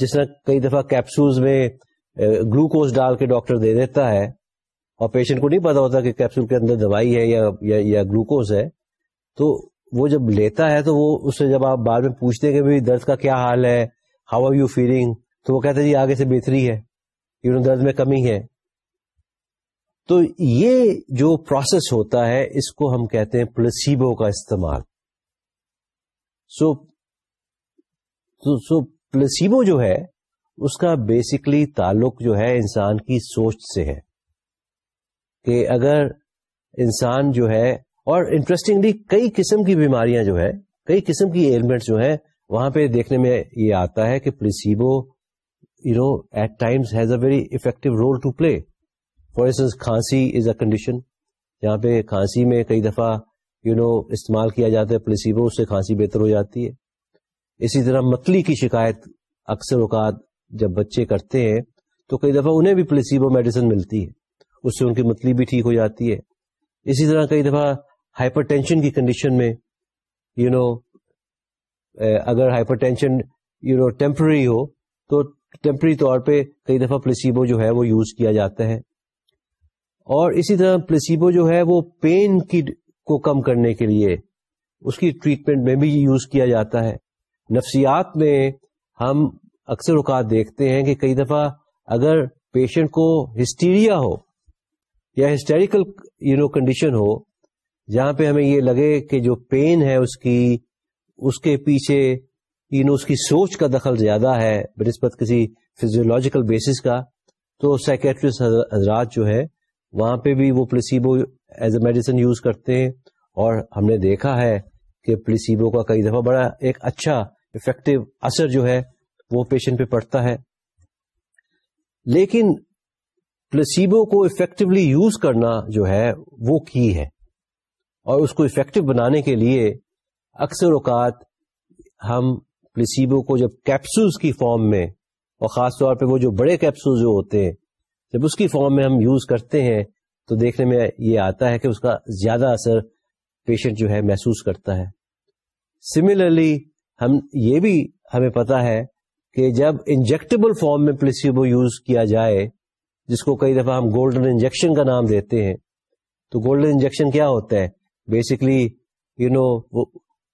جس طرح کئی دفعہ کیپسول میں گلوکوز ڈال کے ڈاکٹر دے دیتا ہے اور پیشنٹ کو نہیں پتا ہوتا کہ کیپسول کے اندر دوائی ہے یا یا گلوکوز ہے، تو وہ جب لیتا ہے تو وہ اس سے جب آپ بعد میں پوچھتے ہیں کہ بھائی درد کا کیا حال ہے ہاؤ آر یو فیلنگ تو وہ کہتے ہیں جی آگے سے بہتری ہے یو نو درد میں کمی ہے۔ تو یہ جو پروسیس ہوتا ہے، اس کو ہم کہتے ہیں پلسیبو کا استعمال۔ سو سو پلسیبو جو ہے، اس کا بیسکلی تعلق جو ہے انسان کی سوچ سے ہے۔ کہ اگر انسان جو ہے، اور انٹرسٹنگلی کئی قسم کی بیماریاں جو ہے کئی قسم کی ایلمنٹ جو ہے وہاں پہ دیکھنے میں یہ آتا ہے کہ placebo you know at times has a very effective role to play for instance khansi is a condition جہاں پہ کھانسی میں کئی دفعہ یو نو استعمال کیا جاتا ہے پلیسیبو اس سے کھانسی بہتر ہو جاتی ہے۔ اسی طرح متلی کی شکایت اکثر اوقات جب بچے کرتے ہیں، تو کئی دفعہ انہیں بھی پلیسیبو میڈیسن ملتی ہے۔ اس سے ان کی متلی بھی ٹھیک ہو جاتی ہے۔ اسی طرح کئی دفعہ ہائپر ٹینشن کی کنڈیشن میں یو نو اگر hypertension you know temporary ہو، تو ٹیمپرری طور پہ کئی دفعہ پلیسیبو جو ہے وہ یوز کیا جاتا ہے۔ اور اسی طرح پلسیبو جو ہے وہ پین کی کو کم کرنے کے لیے اس کی ٹریٹمنٹ میں بھی یوز کیا جاتا ہے۔ نفسیات میں ہم اکثر اوقات دیکھتے ہیں کہ کئی دفعہ اگر پیشنٹ کو ہسٹیریا ہو یا ہسٹیریکل یو نو کنڈیشن ہو، جہاں پہ ہمیں یہ لگے کہ جو پین ہے اس کی، اس کے پیچھے یو نو اس کی سوچ کا دخل زیادہ ہے بنسبت کسی فزیولوجیکل بیسس کا، تو سائکیٹرسٹ حضرات جو ہے وہاں پہ بھی وہ placebo as a medicine use کرتے ہیں اور ہم نے دیکھا ہے کہ پلیسیبو کا کئی دفعہ بڑا ایک اچھا افیکٹو اثر جو ہے وہ پیشنٹ پہ پڑتا ہے۔ لیکن پلیسیبو کو افیکٹولی یوز کرنا جو ہے وہ کی ہے اور اس کو افیکٹو بنانے کے لیے اکثر اوقات ہم پلیسیبو کو جب کیپسولس کی فارم میں اور خاص طور پہ وہ جو بڑے کیپسول جو ہوتے ہیں جب اس کی فارم میں ہم یوز کرتے ہیں، تو دیکھنے میں یہ آتا ہے کہ اس کا زیادہ اثر پیشنٹ جو ہے محسوس کرتا ہے۔ سملرلی ہم یہ بھی ہمیں پتا ہے کہ جب انجیکٹیبل فارم میں پلیسیبو یوز کیا جائے، جس کو کئی دفعہ ہم گولڈن انجیکشن کا نام دیتے ہیں، تو گولڈن انجیکشن کیا ہوتا ہے؟ بیسکلی یو نو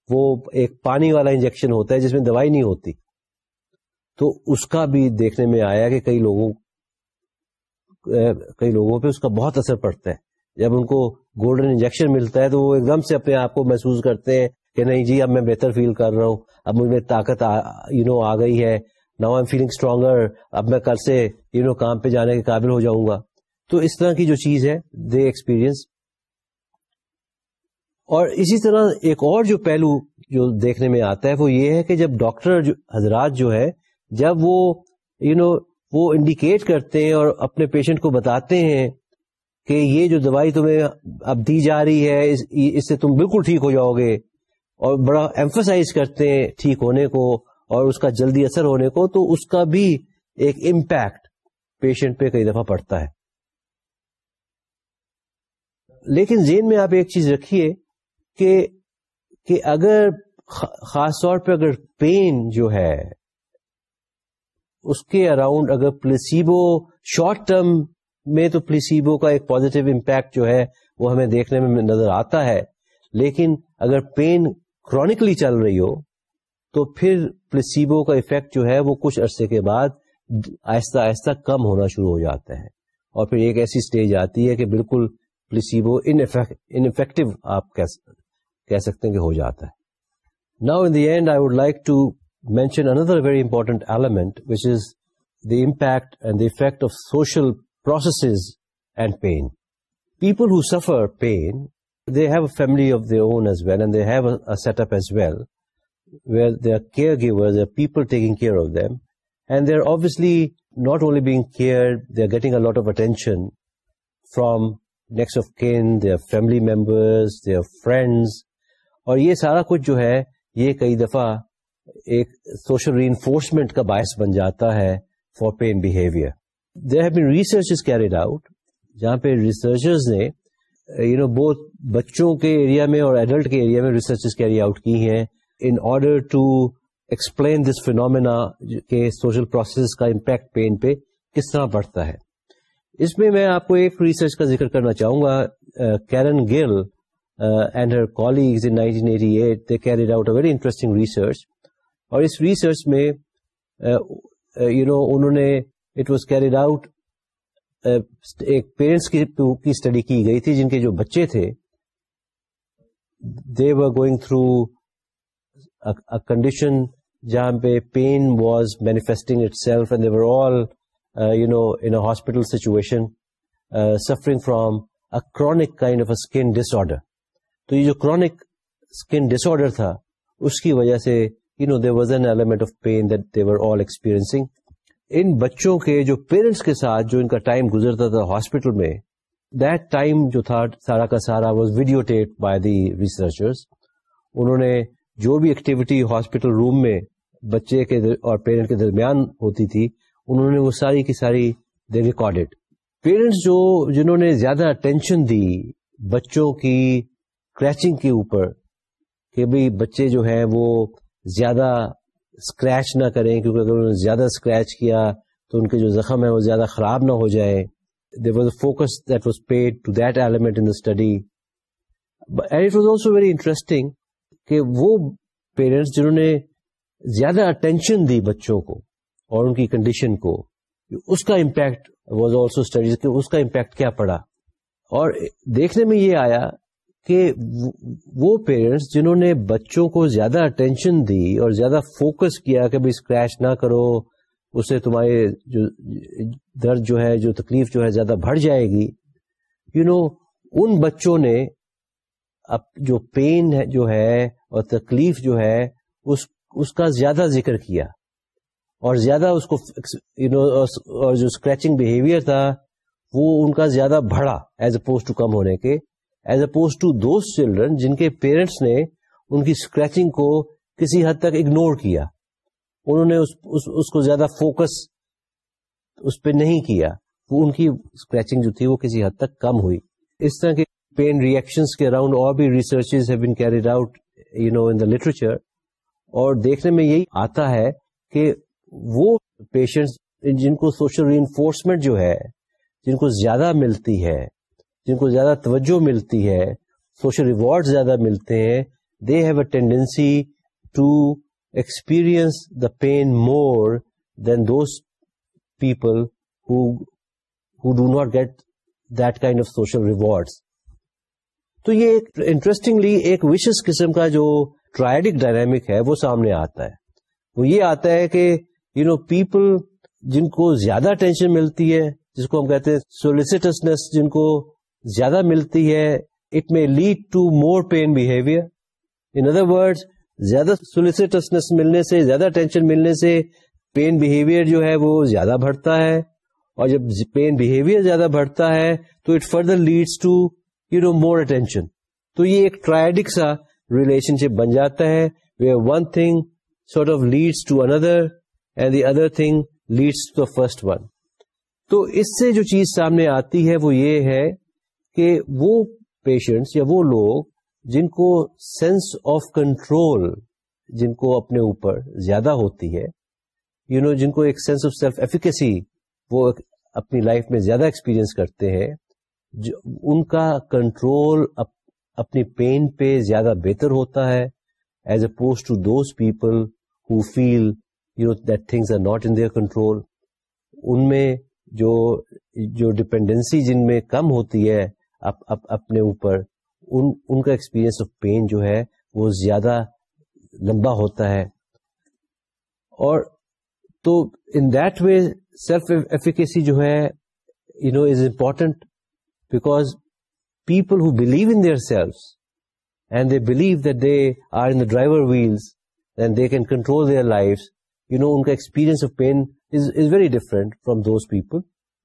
وہ ایک پانی والا انجیکشن ہوتا ہے جس میں دوائی نہیں ہوتی۔ تو اس کا بھی دیکھنے میں آیا کہ کئی لوگوں کئی لوگوں پہ اس کا بہت اثر پڑتا ہے۔ جب ان کو گولڈن انجیکشن ملتا ہے تو وہ ایک دم سے اپنے آپ کو محسوس کرتے ہیں کہ نہیں جی اب میں بہتر فیل کر رہا ہوں اب مجھ میں طاقت یو نو آ گئی ہے۔ ناؤ ایم فیلنگ اسٹرانگر اب میں کل سے یو نو کام پہ جانے کے قابل ہو جاؤں گا۔ تو اس طرح کی جو چیز ہے دے ایکسپیرئنس اور اسی طرح ایک اور جو پہلو جو دیکھنے میں آتا ہے وہ یہ ہے کہ جب ڈاکٹر حضرات جو ہے جب وہ یو you نو know, وہ انڈیکیٹ کرتے ہیں اور اپنے پیشنٹ کو بتاتے ہیں کہ یہ جو دوائی تمہیں اب دی جا رہی ہے، اس سے تم بالکل ٹھیک ہو جاؤ گے۔ اور بڑا ایمفسائز کرتے ہیں ٹھیک ہونے کو اور اس کا جلدی اثر ہونے کو، تو اس کا بھی ایک امپیکٹ پیشنٹ پہ کئی دفعہ پڑتا ہے۔ لیکن زین میں آپ ایک چیز رکھیے کہ کہ اگر خاص طور پہ اگر پین جو ہے اس کے اراؤنڈ اگر پلیسیبو شارٹ ٹرم میں تو پلیسیبو کا ایک پازیٹو امپیکٹ جو ہے وہ ہمیں دیکھنے میں نظر آتا ہے۔ لیکن اگر پین کرونکلی چل رہی ہو تو پھر پلیسیبو کا افیکٹ جو ہے وہ کچھ عرصے کے بعد آہستہ آہستہ کم ہونا شروع ہو جاتا ہے۔ اور پھر ایک ایسی اسٹیج آتی ہے کہ بالکل پلیسیبو انفیکٹو آپ کہہ سکتے ہیں کہ ہو جاتا ہے۔ Now in the end I would like to mention another very important element which is the impact and the effect of social processes and pain people who suffer pain they have a family of their own as well, and they have a, a setup as well, where they are caregivers, there are people taking care of them, and they're obviously not only being cared, they're getting a lot of attention from next of kin, their family members, their friends, اور یہ سارا کچھ جو ہے یہ کئی دفعہ ایک سوشل ری انفورسمنٹ کا باعث بن جاتا ہے for pain behaviour there have been research carried out جہاں پہ ریسرچرز نے یو نو بہت بچوں کے ایریا میں اور ایڈلٹ کے ایریا میں ریسرچ کیری آؤٹ کی ہیں in order to explain this phenomena کے سوشل پروسیس کا امپیکٹ پین پہ کس طرح پڑتا ہے. اس میں میں آپ کو ایک ریسرچ کا ذکر کرنا چاہوں گا. Karen Gill and her colleagues in 1988 they carried out a very interesting research اور اس ریسرچ میں uh, uh, یو نو انہوں نے اٹ واز کیریڈ آؤٹ ایک پیرنٹس کی اسٹڈی کی گئی تھی جن کے جو بچے تھے they were going through condition جہاں پہ pain was manifesting itself and they're all you know in hospital situation suffering from a chronic kind of a skin disorder تو یہ جو کرونک اسکن ڈس آرڈر تھا، اس کی وجہ سے you know there was an element of pain that they're all experiencing ان بچوں کے جو پیرنٹس کے ساتھ جو ان کا ٹائم گزرتا تھا ہاسپٹل میں دیٹ ٹائم جو تھا سارا کا سارا was video tape by the researchers انہوں نے جو بھی ایکٹیویٹی ہاسپٹل روم میں بچے کے اور پیرنٹ کے درمیان ہوتی تھی، انہوں نے وہ ساری کی ساری دے ریکارڈیڈ پیرنٹس جو جنہوں نے زیادہ اٹینشن دی بچوں کی کریچنگ کے اوپر، کہ بھائی بچے جو ہیں وہ زیادہ اسکریچ نہ کریں، کیونکہ اگر انہوں نے زیادہ اسکریچ کیا تو ان کے جو زخم ہے وہ زیادہ خراب نہ ہو جائے there was a focus that was paid to that element in study and it was also very interesting کہ وہ پیرنٹس جنہوں نے زیادہ اٹینشن دی بچوں کو اور ان کی کنڈیشن کو، اس کا امپیکٹ واز آلسو اسٹڈیز کہ اس کا امپیکٹ کیا پڑا۔ اور دیکھنے میں یہ آیا کہ وہ پیرنٹس جنہوں نے بچوں کو زیادہ اٹینشن دی اور زیادہ فوکس کیا کہ بھائی اسکریچ نہ کرو اس سے تمہارے جو درد جو ہے جو تکلیف جو ہے زیادہ بڑھ جائے گی۔ یو you نو know, ان بچوں نے اب جو پین جو ہے اور تکلیف جو ہے اس اس کا زیادہ ذکر کیا۔ اور زیادہ اس کو یو نو اور جو اسکریچنگ بہیویئر تھا وہ ان کا زیادہ بڑھا ایز اپوز ٹو کم ہونے کے۔ As opposed to those children جن کے پیرنٹس نے ان کی اسکریچنگ کو کسی حد تک اگنور کیا۔ انہوں نے اس اس, اس کو زیادہ فوکس اس پہ نہیں کیا۔ وہ ان کی اسکریچنگ جو تھی وہ کسی حد تک کم ہوئی۔ اس طرح کے پین ریئیکشن کے اراؤنڈ اور بھی research carried out you know in the literature اور دیکھنے میں یہی آتا ہے کہ وہ پیشنٹس جن کو سوشل ری انفورسمنٹ جو ہے جن کو زیادہ ملتی ہے جن کو زیادہ توجہ ملتی ہے، سوشل ریوارڈ زیادہ ملتے ہیں they have a tendency to experience the pain more than those people who do not get that kind of social reward تو یہ ایک انٹرسٹنگلی ایک وشس قسم کا جو ٹرائڈک ڈائنامک ہے، وہ سامنے آتا ہے۔ وہ یہ آتا ہے کہ یو نو پیپل جن کو زیادہ ٹینشن ملتی ہے، جس کو ہم کہتے ہیں سولیسٹسنس جن کو زیادہ ملتی ہے it may lead to more pain behaviour in other word زیادہ سولیسٹسنس ملنے سے، زیادہ ٹینشن ملنے سے پین بہیویئر جو ہے وہ زیادہ بڑھتا ہے۔ اور جب پین بہیویئر زیادہ بڑھتا ہے، تو it further leads to you know more attention تو یہ ایک ٹرائڈک سا ریلیشن شپ بن جاتا ہے where one thing sort of leads to another and the other thing leads to the first one تو اس سے جو چیز سامنے آتی ہے وہ یہ ہے کہ وہ پیشنٹس یا وہ لوگ جن کو سینس آف کنٹرول جن کو اپنے اوپر زیادہ ہوتی ہے یو you نو know, جن کو ایک سینس آف سیلف ایفیکیسی وہ اپنی لائف میں زیادہ ایکسپیرئنس کرتے ہیں ان کا کنٹرول اپنی پین پہ زیادہ بہتر ہوتا ہے as opposed to those people who feel you know that things are not in their control ان میں جو جو ڈپینڈینسی جن میں کم ہوتی ہے اپنے اوپر، ان ان کا ایکسپیرئنس آف پین جو ہے، وہ زیادہ لمبا ہوتا ہے۔ اور تو in that way self efficacy جو ہے you know is important because people who believe in their self and they believe that they are in driver wheels and they can control their life you know ان کا experience of pain is very different from those people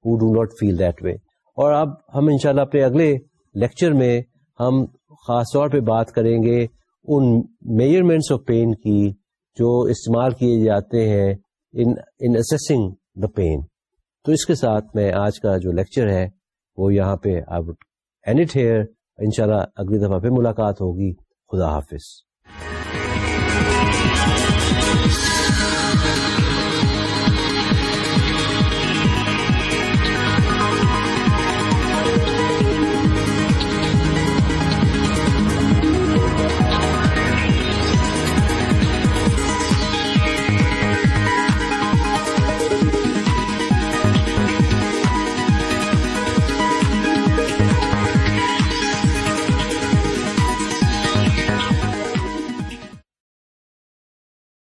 who do not feel that way اور اب ہم انشاءاللہ اپنے اگلے lecture میں ہم خاص طور پہ بات کریں گے ان میجرمنٹس آف پین کی جو استعمال کیے جاتے ہیں ان اسیسنگ دا پین تو اس کے ساتھ میں آج کا جو لیکچر ہے وہ یہاں پہ اب اینڈ اٹ ہیئر ان شاء اللہ اگلی دفعہ پہ ملاقات ہوگی. خدا حافظ.